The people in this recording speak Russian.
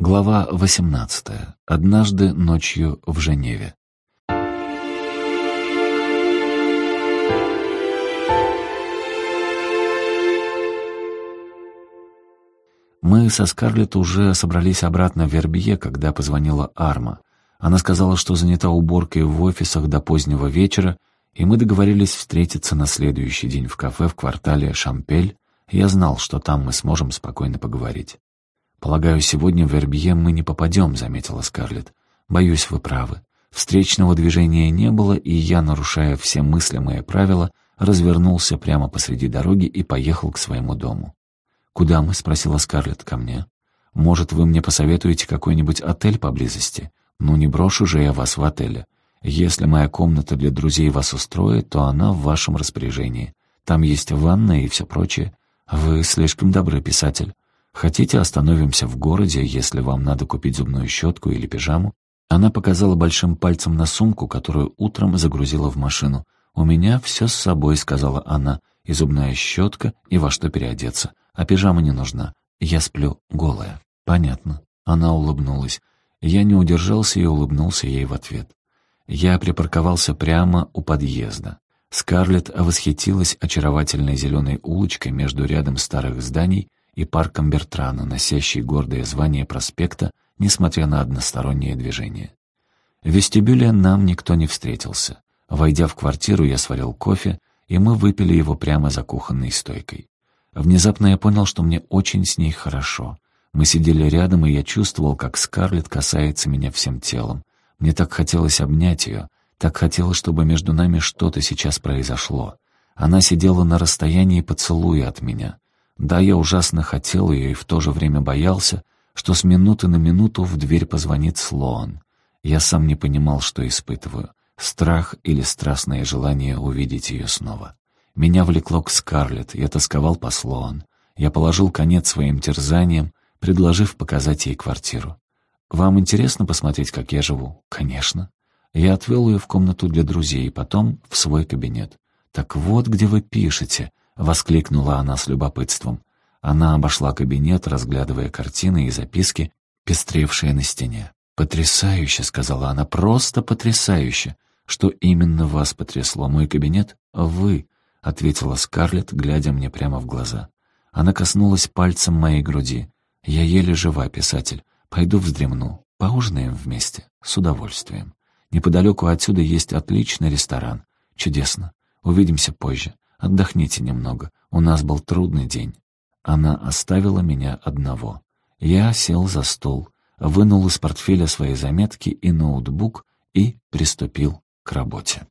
Глава 18. Однажды ночью в Женеве. Мы со Скарлетт уже собрались обратно в Вербье, когда позвонила Арма. Она сказала, что занята уборкой в офисах до позднего вечера, и мы договорились встретиться на следующий день в кафе в квартале Шампель. Я знал, что там мы сможем спокойно поговорить. «Полагаю, сегодня в Вербье мы не попадем», — заметила Скарлетт. «Боюсь, вы правы. Встречного движения не было, и я, нарушая все мыслимые правила, развернулся прямо посреди дороги и поехал к своему дому. «Куда мы?» — спросила Скарлетт ко мне. «Может, вы мне посоветуете какой-нибудь отель поблизости? Ну, не брошу же я вас в отеле. Если моя комната для друзей вас устроит, то она в вашем распоряжении. Там есть ванна и все прочее. Вы слишком добрый писатель. Хотите, остановимся в городе, если вам надо купить зубную щетку или пижаму?» Она показала большим пальцем на сумку, которую утром загрузила в машину. «У меня все с собой», — сказала она, — «и зубная щетка, и во что переодеться. А пижама не нужна. Я сплю голая». «Понятно». Она улыбнулась. Я не удержался и улыбнулся ей в ответ. Я припарковался прямо у подъезда. Скарлетт восхитилась очаровательной зеленой улочкой между рядом старых зданий и парком Бертрана, носящей гордое звание проспекта, несмотря на одностороннее движение. В вестибюле нам никто не встретился. Войдя в квартиру, я сварил кофе, и мы выпили его прямо за кухонной стойкой. Внезапно я понял, что мне очень с ней хорошо. Мы сидели рядом, и я чувствовал, как Скарлетт касается меня всем телом. Мне так хотелось обнять ее, так хотелось, чтобы между нами что-то сейчас произошло. Она сидела на расстоянии поцелуя от меня. Да, я ужасно хотел ее и в то же время боялся, что с минуты на минуту в дверь позвонит Слоан. Я сам не понимал, что испытываю — страх или страстное желание увидеть ее снова. Меня влекло к Скарлетт, я тосковал по Слоан. Я положил конец своим терзаниям, предложив показать ей квартиру. «Вам интересно посмотреть, как я живу?» «Конечно». Я отвел ее в комнату для друзей, потом в свой кабинет. «Так вот, где вы пишете», — воскликнула она с любопытством. Она обошла кабинет, разглядывая картины и записки, пестревшие на стене. «Потрясающе», — сказала она, — «просто потрясающе». «Что именно вас потрясло? Мой кабинет?» «Вы», — ответила Скарлетт, глядя мне прямо в глаза. Она коснулась пальцем моей груди. «Я еле жива, писатель. Пойду вздремну. Поужинаем вместе. С удовольствием. Неподалеку отсюда есть отличный ресторан. Чудесно. Увидимся позже. Отдохните немного. У нас был трудный день». Она оставила меня одного. Я сел за стол, вынул из портфеля свои заметки и ноутбук и приступил к работе.